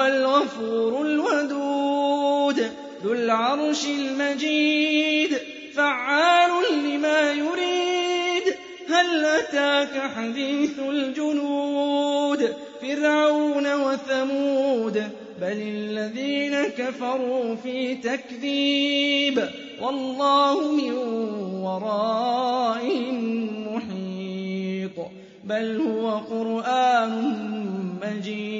هو الغفور الودود ذو العرش المجيد فعال لما يريد. هل أتاك حديث الجنود فرعون وثمود؟ بل الذين كفروا في تكذيب والله من ورائهم محيط. بل هو قرآن مجيد.